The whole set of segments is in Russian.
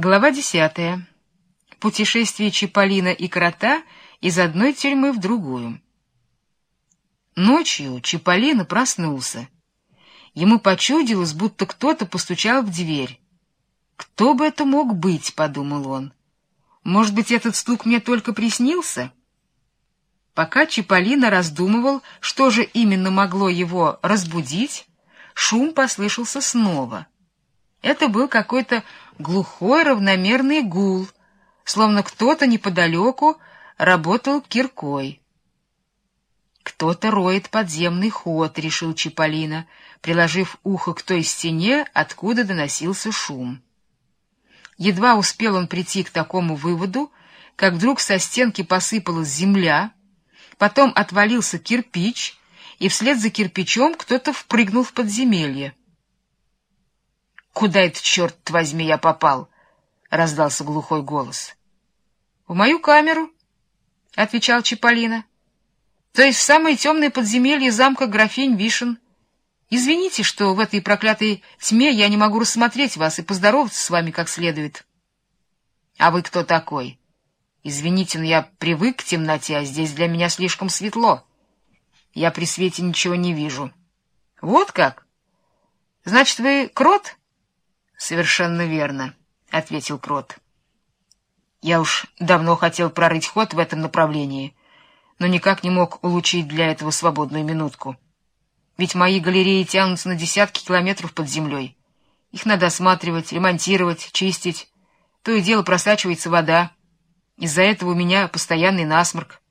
Глава десятая. Путешествие Чиполлино и Крота из одной тюрьмы в другую. Ночью Чиполлино проснулся. Ему почудилось, будто кто-то постучал в дверь. «Кто бы это мог быть?» — подумал он. «Может быть, этот стук мне только приснился?» Пока Чиполлино раздумывал, что же именно могло его разбудить, шум послышался снова. Это был какой-то глухой равномерный гул, словно кто-то неподалеку работал киркой. «Кто-то роет подземный ход», — решил Чиполлино, приложив ухо к той стене, откуда доносился шум. Едва успел он прийти к такому выводу, как вдруг со стенки посыпалась земля, потом отвалился кирпич, и вслед за кирпичом кто-то впрыгнул в подземелье. «Куда это, черт возьми, я попал?» — раздался глухой голос. «В мою камеру», — отвечал Чиполлино. «То есть в самое темное подземелье замка графинь Вишен. Извините, что в этой проклятой тьме я не могу рассмотреть вас и поздороваться с вами как следует». «А вы кто такой?» «Извините, но я привык к темноте, а здесь для меня слишком светло. Я при свете ничего не вижу». «Вот как? Значит, вы крот?» Совершенно верно, ответил Крот. Я уж давно хотел прорыть ход в этом направлении, но никак не мог улучшить для этого свободную минутку. Ведь мои галереи тянутся на десятки километров под землей. Их надо осматривать, ремонтировать, чистить. То и дело просачивается вода. Из-за этого у меня постоянный насморк.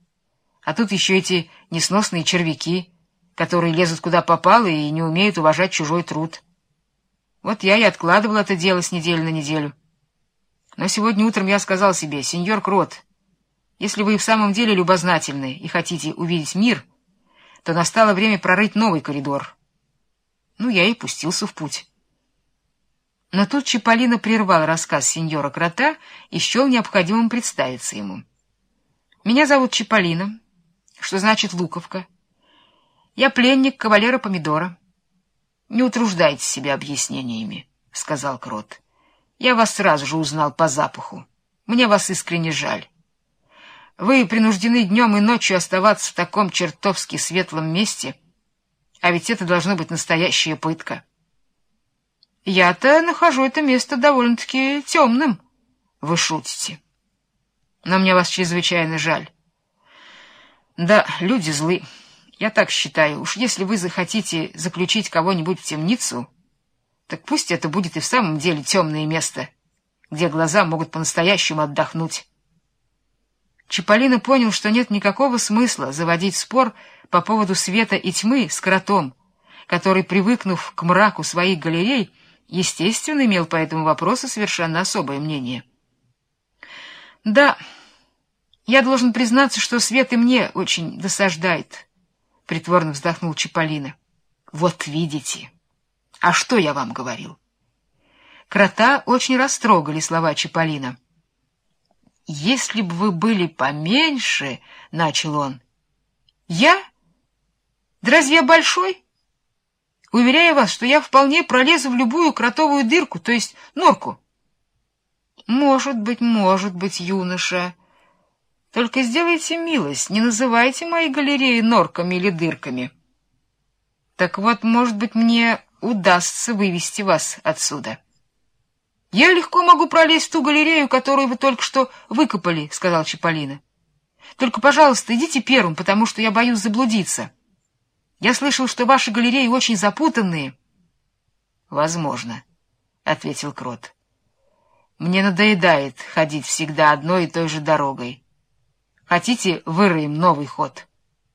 А тут еще эти несносные червяки, которые лезут куда попало и не умеют уважать чужой труд. Вот я и откладывал это дело с недели на неделю. Но сегодня утром я сказал себе, сеньор Крот, если вы в самом деле любознательны и хотите увидеть мир, то настало время прорыть новый коридор. Ну, я и пустился в путь. Но тут Чиполлино прервал рассказ сеньора Крота и счел необходимым представиться ему. «Меня зовут Чиполлино, что значит луковка. Я пленник кавалера Помидора». — Не утруждайте себя объяснениями, — сказал Крот. — Я вас сразу же узнал по запаху. Мне вас искренне жаль. Вы принуждены днем и ночью оставаться в таком чертовски светлом месте, а ведь это должно быть настоящая пытка. Я-то нахожу это место довольно-таки темным. Вы шутите. Но мне вас чрезвычайно жаль. Да, люди злы. Я так считаю, уж если вы захотите заключить кого-нибудь в темницу, так пусть это будет и в самом деле темное место, где глаза могут по-настоящему отдохнуть. Чиполлино понял, что нет никакого смысла заводить спор по поводу света и тьмы с кротом, который, привыкнув к мраку своих галерей, естественно, имел по этому вопросу совершенно особое мнение. «Да, я должен признаться, что свет и мне очень досаждает» — притворно вздохнул Чиполлино. — Вот видите. А что я вам говорил? Крота очень растрогали слова Чиполлино. — Если бы вы были поменьше, — начал он. — Я? Да разве я большой? Уверяю вас, что я вполне пролезу в любую кротовую дырку, то есть норку. — Может быть, может быть, юноша, — только сделайте милость, не называйте мои галереи норками или дырками. Так вот, может быть, мне удастся вывести вас отсюда. — Я легко могу пролезть в ту галерею, которую вы только что выкопали, — сказал Чаполина. — Только, пожалуйста, идите первым, потому что я боюсь заблудиться. Я слышал, что ваши галереи очень запутанные. — Возможно, — ответил Крот. — Мне надоедает ходить всегда одной и той же дорогой. Хотите, выроем новый ход?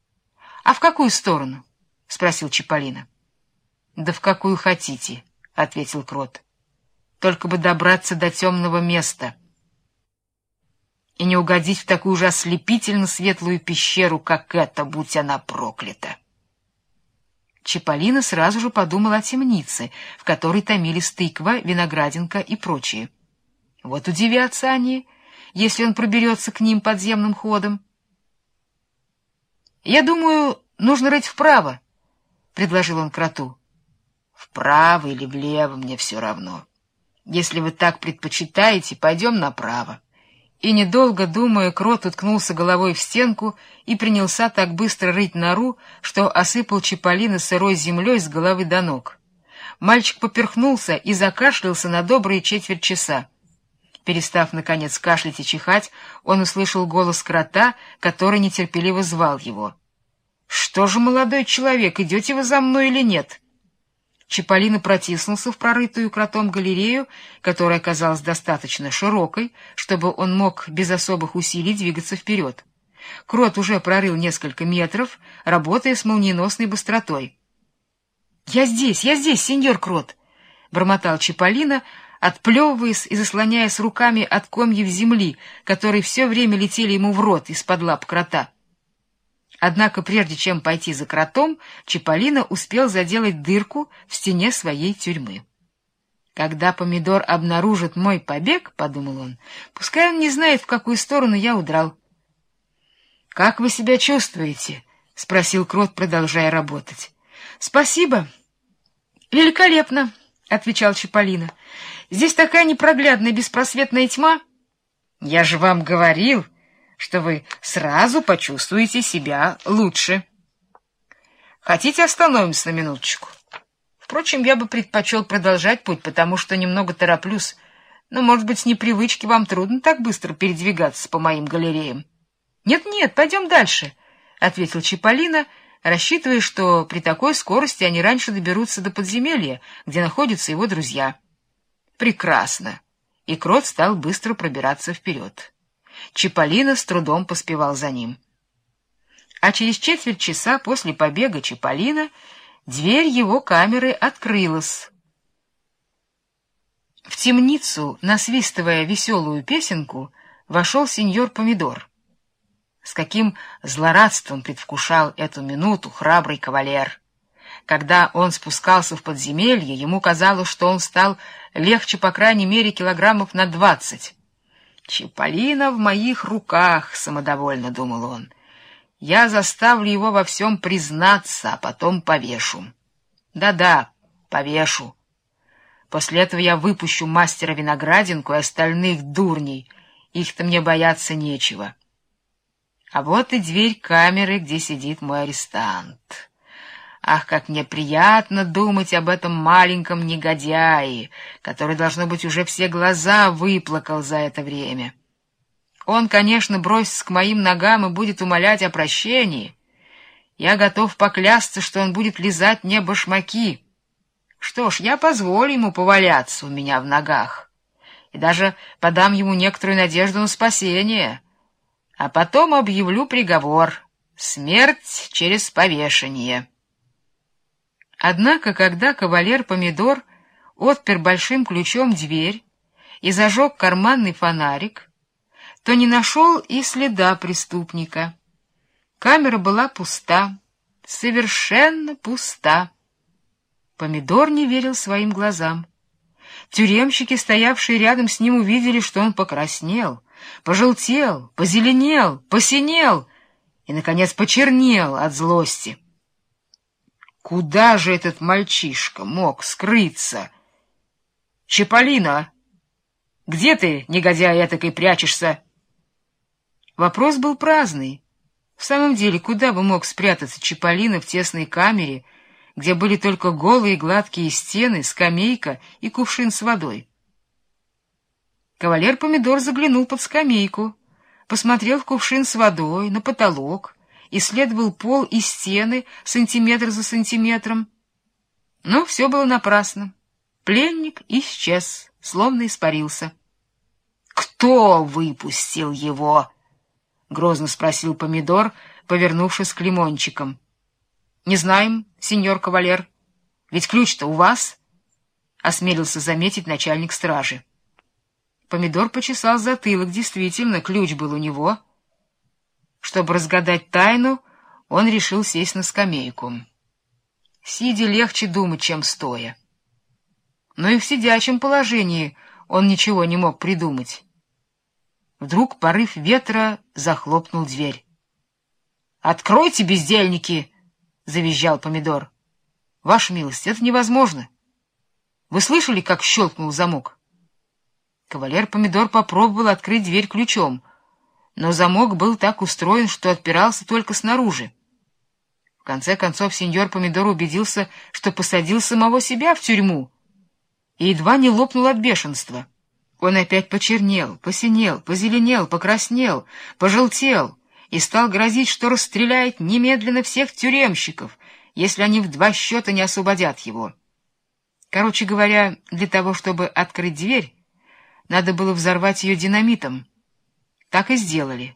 — А в какую сторону? — спросил Чиполлино. — Да в какую хотите, — ответил Крот. — Только бы добраться до темного места и не угодить в такую же ослепительно светлую пещеру, как эта, будь она проклята. Чиполлино сразу же подумал о темнице, в которой томились тыква, виноградинка и прочие. Вот удивятся они, если он проберется к ним подземным ходом. — Я думаю, нужно рыть вправо, — предложил он кроту. — Вправо или влево мне все равно. Если вы так предпочитаете, пойдем направо. И, недолго думая, крот уткнулся головой в стенку и принялся так быстро рыть нору, что осыпал Чиполлино сырой землей с головы до ног. Мальчик поперхнулся и закашлялся на добрые четверть часа. Перестав, наконец, кашлять и чихать, он услышал голос крота, который нетерпеливо звал его. — Что же, молодой человек, идете вы за мной или нет? Чаполина протиснулся в прорытую кротом галерею, которая оказалась достаточно широкой, чтобы он мог без особых усилий двигаться вперед. Крот уже прорыл несколько метров, работая с молниеносной быстротой. — Я здесь, я здесь, сеньор Крот! — бормотал Чаполина, отплевываясь и заслоняясь руками от комьев земли, которые все время летели ему в рот из-под лап крота. Однако прежде чем пойти за кротом, Чаполина успел заделать дырку в стене своей тюрьмы. «Когда помидор обнаружит мой побег, — подумал он, — пускай он не знает, в какую сторону я удрал». «Как вы себя чувствуете?» — спросил крот, продолжая работать. «Спасибо. Великолепно», — отвечал Чаполина. Здесь такая непроглядная беспросветная тьма. Я же вам говорил, что вы сразу почувствуете себя лучше. Хотите, остановимся на минуточку? Впрочем, я бы предпочел продолжать путь, потому что немного тороплюсь. Но, может быть, с непривычки вам трудно так быстро передвигаться по моим галереям. Нет-нет, пойдем дальше, — ответил Чиполлино, рассчитывая, что при такой скорости они раньше доберутся до подземелья, где находятся его друзья. Прекрасно. И Крот стал быстро пробираться вперед. Чиполлино с трудом поспевал за ним. А через четверть часа после побега Чиполлино дверь его камеры открылась. В темницу, насвистывая веселую песенку, вошел сеньор Помидор. С каким злорадством предвкушал эту минуту храбрый кавалер! Когда он спускался в подземелье, ему казалось, что он стал легче, по крайней мере, килограммов на двадцать. «Чиполлино в моих руках», — самодовольно думал он. «Я заставлю его во всем признаться, а потом повешу. Да-да, повешу. После этого я выпущу мастера Виноградинку и остальных дурней. Их-то мне бояться нечего. А вот и дверь камеры, где сидит мой арестант». Ах, как мне приятно думать об этом маленьком негодяе, который, должно быть, уже все глаза выплакал за это время. Он, конечно, бросится к моим ногам и будет умолять о прощении. Я готов поклясться, что он будет лизать мне башмаки. Что ж, я позволю ему поваляться у меня в ногах и даже подам ему некоторую надежду на спасение, а потом объявлю приговор — смерть через повешение». Однако, когда кавалер-помидор отпер большим ключом дверь и зажег карманный фонарик, то не нашел и следа преступника. Камера была пуста, совершенно пуста. Помидор не верил своим глазам. Тюремщики, стоявшие рядом с ним, увидели, что он покраснел, пожелтел, позеленел, посинел и, наконец, почернел от злости. Куда же этот мальчишка мог скрыться? Чаполина, где ты, негодяй этакой, прячешься? Вопрос был праздный. В самом деле, куда бы мог спрятаться Чаполина в тесной камере, где были только голые гладкие стены, скамейка и кувшин с водой? Кавалер-помидор заглянул под скамейку, посмотрел в кувшин с водой, на потолок — исследовал пол и стены сантиметр за сантиметром. Но все было напрасно. Пленник исчез, словно испарился. — Кто выпустил его? — грозно спросил Помидор, повернувшись к лимончикам. — Не знаем, сеньор кавалер. Ведь ключ-то у вас, — осмелился заметить начальник стражи. Помидор почесал затылок. Действительно, ключ был у него — чтобы разгадать тайну, он решил сесть на скамейку. Сидя легче думать, чем стоя. Но и в сидячем положении он ничего не мог придумать. Вдруг порыв ветра захлопнул дверь. «Откройте, бездельники!» — завизжал помидор. «Ваша милость, это невозможно. Вы слышали, как щелкнул замок? Кавалер Помидор попробовал открыть дверь ключом, но замок был так устроен, что отпирался только снаружи. В конце концов сеньор Помидор убедился, что посадил самого себя в тюрьму, и едва не лопнул от бешенства. Он опять почернел, посинел, позеленел, покраснел, пожелтел и стал грозить, что расстреляет немедленно всех тюремщиков, если они в два счета не освободят его. Короче говоря, для того, чтобы открыть дверь, надо было взорвать ее динамитом. Так и сделали.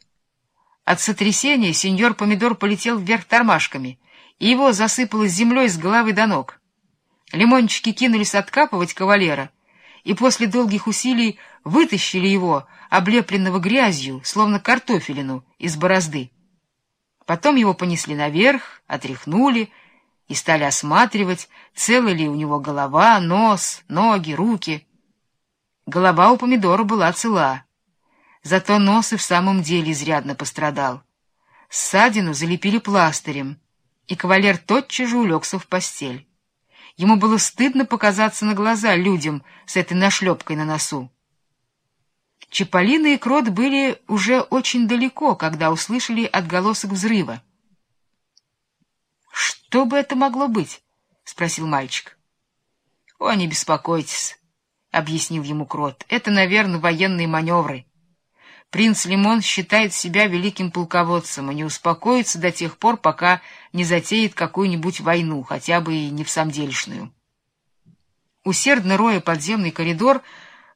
От сотрясения сеньор Помидор полетел вверх тормашками, и его засыпало землей с головы до ног. Лимончики кинулись откапывать кавалера, и после долгих усилий вытащили его, облепленного грязью, словно картофелину, из борозды. Потом его понесли наверх, отряхнули и стали осматривать, целы ли у него голова, нос, ноги, руки. Голова у помидора была цела, зато нос и в самом деле изрядно пострадал. Ссадину залепили пластырем, и кавалер тотчас же улегся в постель. Ему было стыдно показаться на глаза людям с этой нашлепкой на носу. Чаполина и Крот были уже очень далеко, когда услышали отголосок взрыва. — Что бы это могло быть? — спросил мальчик. — О, не беспокойтесь, — объяснил ему Крот. — Это, наверное, военные маневры. Принц Лимон считает себя великим полководцем и не успокоится до тех пор, пока не затеет какую-нибудь войну, хотя бы и не в самделишную. Усердно роя подземный коридор,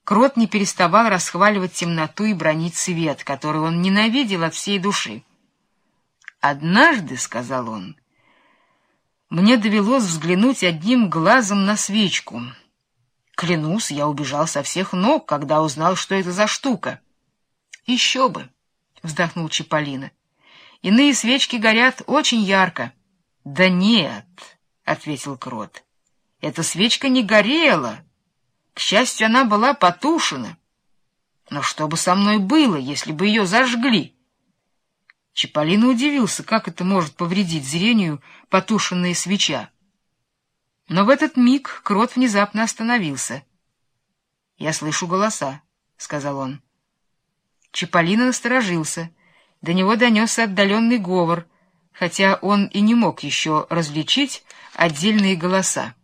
Крот не переставал расхваливать темноту и бронить свет, который он ненавидел от всей души. «Однажды, — сказал он, — мне довелось взглянуть одним глазом на свечку. Клянусь, я убежал со всех ног, когда узнал, что это за штука». «Еще бы!» — вздохнул Чиполлино. «Иные свечки горят очень ярко». «Да нет!» — ответил Крот. «Эта свечка не горела. К счастью, она была потушена. Но что бы со мной было, если бы ее зажгли?» Чиполлино удивился, как это может повредить зрению потушенная свеча. Но в этот миг Крот внезапно остановился. «Я слышу голоса», — сказал он. Чиполлино насторожился. До него донесся отдаленный говор, хотя он и не мог еще различить отдельные голоса.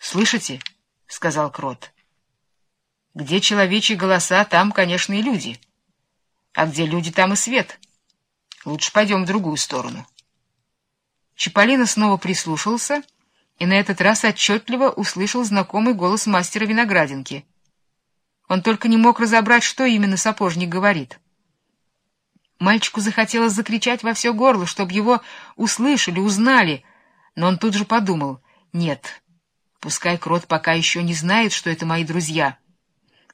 «Слышите?» — сказал Крот. «Где человечьи голоса, там, конечно, и люди. А где люди, там и свет. Лучше пойдем в другую сторону». Чиполлино снова прислушался и на этот раз отчетливо услышал знакомый голос мастера виноградинки — он только не мог разобрать, что именно сапожник говорит. Мальчику захотелось закричать во все горло, чтобы его услышали, узнали, но он тут же подумал, нет, пускай Крот пока еще не знает, что это мои друзья.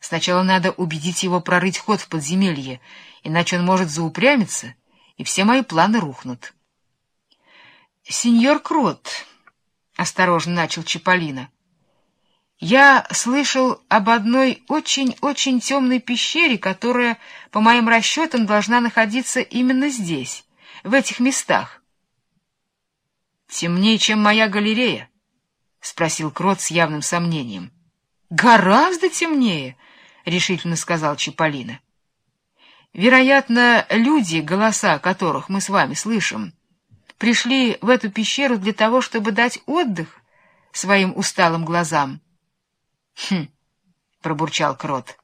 Сначала надо убедить его прорыть ход в подземелье, иначе он может заупрямиться, и все мои планы рухнут. — Сеньор Крот, — осторожно начал Чиполлино, я слышал об одной очень-очень темной пещере, которая, по моим расчетам, должна находиться именно здесь, в этих местах. — Темнее, чем моя галерея? — спросил Крот с явным сомнением. — Гораздо темнее, — решительно сказал Чиполлино. — Вероятно, люди, голоса которых мы с вами слышим, пришли в эту пещеру для того, чтобы дать отдых своим усталым глазам. — Хм, — пробурчал Крот.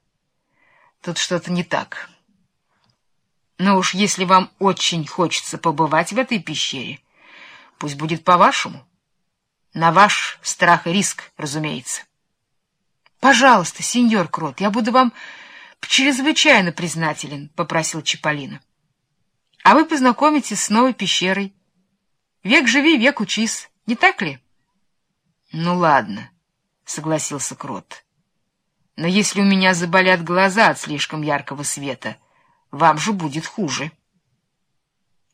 — Тут что-то не так. Но уж если вам очень хочется побывать в этой пещере, пусть будет по-вашему. На ваш страх и риск, разумеется. — Пожалуйста, сеньор Крот, я буду вам чрезвычайно признателен, — попросил Чиполлино. — А вы познакомитесь с новой пещерой. Век живи, век учись, не так ли? — Ну, ладно. — согласился Крот. Но если у меня заболят глаза от слишком яркого света, вам же будет хуже.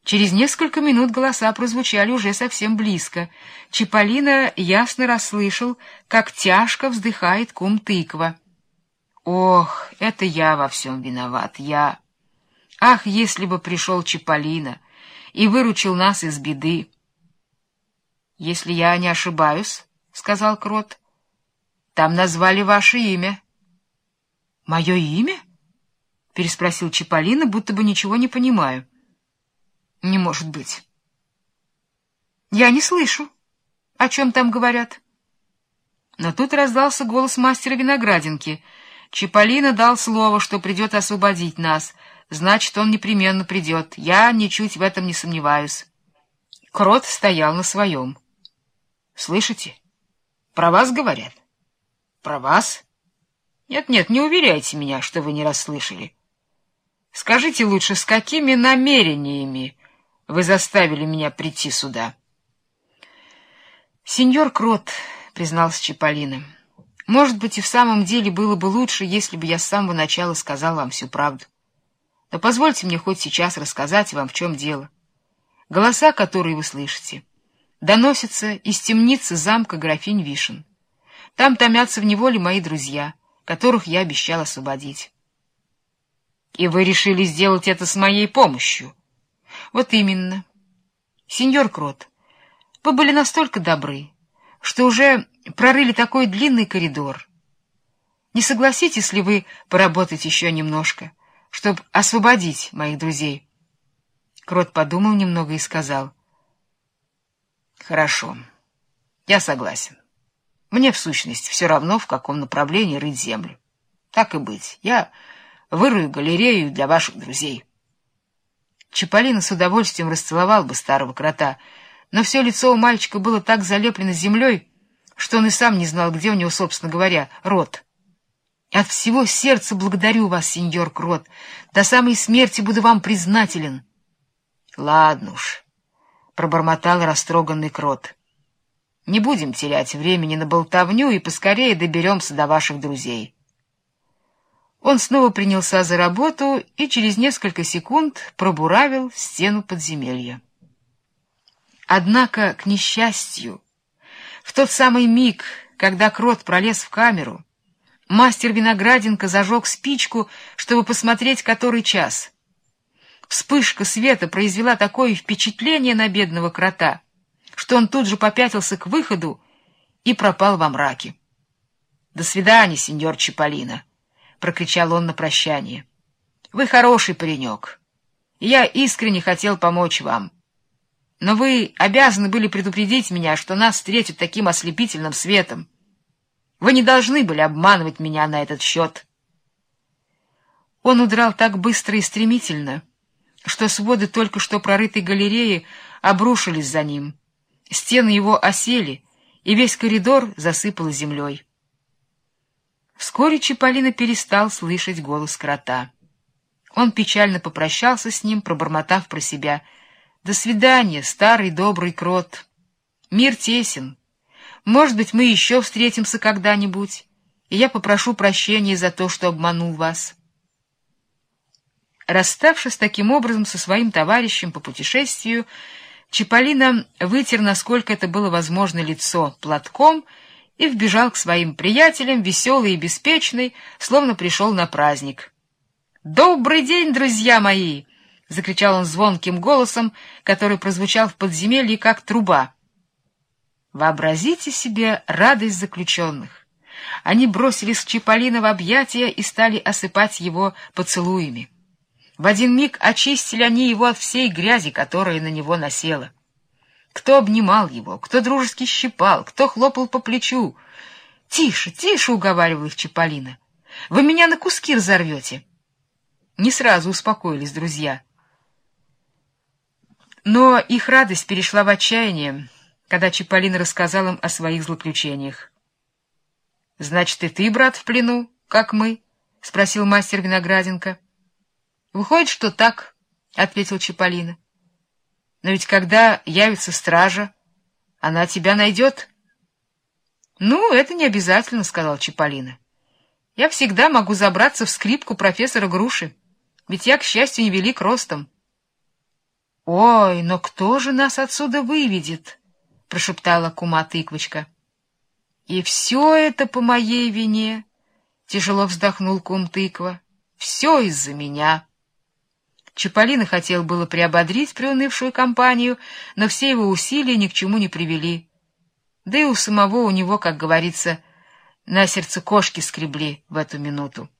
Через несколько минут голоса прозвучали уже совсем близко. Чиполлино ясно расслышал, как тяжко вздыхает кум тыква. «Ох, это я во всем виноват, я...» «Ах, если бы пришел Чиполлино и выручил нас из беды!» «Если я не ошибаюсь, — сказал Крот, — там назвали ваше имя. Мое имя? переспросил Чиполлино, будто бы ничего не понимаю. Не может быть. Я не слышу. О чем там говорят? Но тут раздался голос мастера виноградинки. Чиполлино дал слово, что придет освободить нас. Значит, он непременно придет. Я ничуть в этом не сомневаюсь. Крот стоял на своем. Слышите? Про вас говорят. Про вас? Нет-нет, не уверяйте меня, что вы не расслышали. Скажите лучше, с какими намерениями вы заставили меня прийти сюда? Сеньор Крот, признался Чиполлино, может быть, и в самом деле было бы лучше, если бы я с самого начала сказал вам всю правду. Но позвольте мне хоть сейчас рассказать вам, в чем дело. Голоса, которые вы слышите, доносятся из темницы замка графинь Вишен. Там томятся в неволе мои друзья, которых я обещал освободить. И вы решили сделать это с моей помощью? Вот именно. Сеньор Крот, вы были настолько добры, что уже прорыли такой длинный коридор. Не согласитесь ли вы поработать еще немножко, чтобы освободить моих друзей? Крот подумал немного и сказал. Хорошо, я согласен. Мне, в сущности, все равно, в каком направлении рыть землю. Так и быть, я вырую галерею для ваших друзей. Чаполина с удовольствием расцеловал бы старого крота — но все лицо у мальчика было так залеплено землей, что он и сам не знал, где у него, собственно говоря, рот. От всего сердца благодарю вас, сеньор Крот. До самой смерти буду вам признателен. — Ладно уж, — пробормотал растроганный Крот. — Не будем терять времени на болтовню и поскорее доберемся до ваших друзей. Он снова принялся за работу и через несколько секунд пробуравил стену подземелья. Однако, к несчастью, в тот самый миг, когда крот пролез в камеру, мастер Винограденко зажег спичку, чтобы посмотреть, который час. Вспышка света произвела такое впечатление на бедного крота, что он тут же попятился к выходу и пропал во мраке. — До свидания, сеньор Чиполлино! — прокричал он на прощание. — Вы хороший паренек, и я искренне хотел помочь вам. — но вы обязаны были предупредить меня, что нас встретят таким ослепительным светом. Вы не должны были обманывать меня на этот счет. Он удрал так быстро и стремительно, что своды только что прорытой галереи обрушились за ним. Стены его осели, и весь коридор засыпало землей. Вскоре Чиполлино перестал слышать голос крота. Он печально попрощался с ним, пробормотав про себя — до свидания, старый добрый крот. Мир тесен. Может быть, мы еще встретимся когда-нибудь, и я попрошу прощения за то, что обманул вас. Расставшись таким образом со своим товарищем по путешествию, Чиполлино вытер, насколько это было возможно, лицо платком и вбежал к своим приятелям, веселый и беспечный, словно пришел на праздник. «Добрый день, друзья мои!» — закричал он звонким голосом, который прозвучал в подземелье как труба. Вообразите себе радость заключенных. Они бросились к Чиполлино в объятия и стали осыпать его поцелуями. В один миг очистили они его от всей грязи, которая на него насела. Кто обнимал его, кто дружески щипал, кто хлопал по плечу. — Тише, тише, — уговаривал их Чиполлино. — Вы меня на куски разорвете. Не сразу успокоились друзья. Но их радость перешла в отчаяние, когда Чиполлин рассказал им о своих злоключениях. — Значит, и ты, брат, в плену, как мы? — спросил мастер Винограденко. — Выходит, что так, — ответил Чиполлино. — Но ведь когда явится стража, она тебя найдет. — Ну, это не обязательно, — сказал Чиполлино. — Я всегда могу забраться в скрипку профессора Груши, ведь я, к счастью, не велик ростом. — «Ой, но кто же нас отсюда выведет?» — прошептала кума тыквочка. «И все это по моей вине!» — тяжело вздохнул кум тыква. «Все из-за меня!» Чаполина хотел было приободрить приунывшую компанию, но все его усилия ни к чему не привели. Да и у самого у него, как говорится, на сердце кошки скребли в эту минуту.